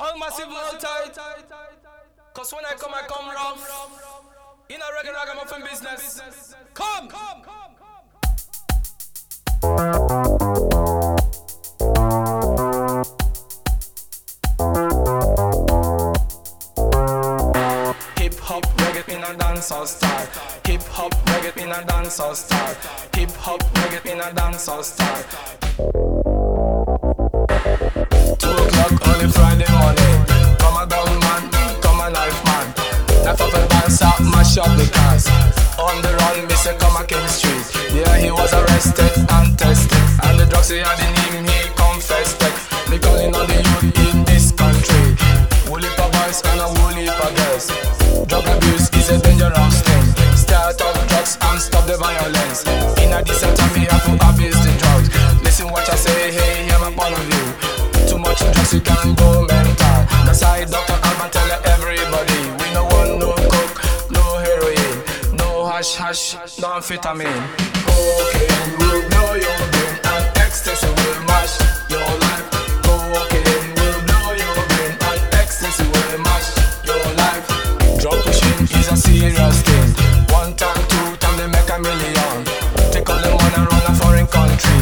All massive all tight. Cause when I come, I come rough. In a regular ragamuffin business. Come! Hip hop reggae in a dancehall style. Hip hop reggae in a dancehall style. Hip hop reggae in a dancehall style. Two o'clock on a Friday mash up the cars. On the run, Mr. Come a King Street. Yeah, he was arrested and tested. And the drugs he had in him, he confessed it. Me calling on the youth in this country. Woolly for boys and a woolly for girls. Drug abuse is a dangerous thing. Start up drugs and stop the violence. In a decent time, we have to abuse the drugs. Listen what I say, hey, hear my point of view. Too much drugs, you can go mental. That's why Dr. Alban tell everybody. Hash hash, no amphetamine. Cocaine will blow your brain and ecstasy will mash your life. Cocaine will blow your brain and ecstasy will mash your life. Drug pushing is a serious thing. One time, two time, they make a million. Take all the money run a foreign country.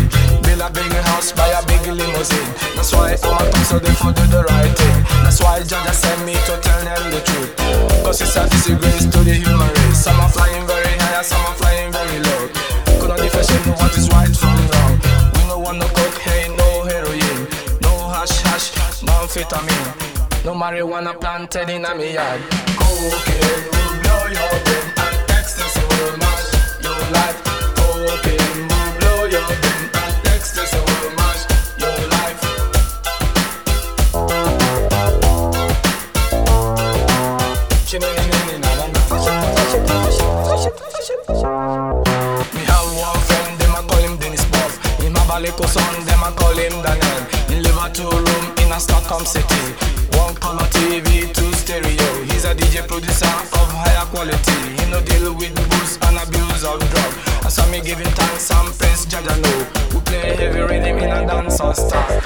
Build a big house, buy a big limousine. That's why I'm a so they for do the right thing. That's why Jah sent me to tell them the truth. Cause it's a disgrace to the human race. Some are flying no amphetamine, no marijuana planted in a me yard. Cocaine will blow your brain and ecstasy will mash your life. Cocaine will blow your brain and ecstasy will mash your life. Me have one friend, them a call him Dennis Buff. Him have a son, them a call him Daniel. He live a a city. One color TV, two stereo. He's a DJ producer of higher quality. He no deal with booze and abuse of drug. And so me giving thanks and praise, Jaja know. We play heavy rhythm in a dancehall style.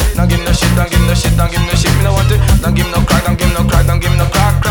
shit, don't give no shit, don't give no shit, me no want it. Don't give no crack, don't give no crack, don't give no crack, crack.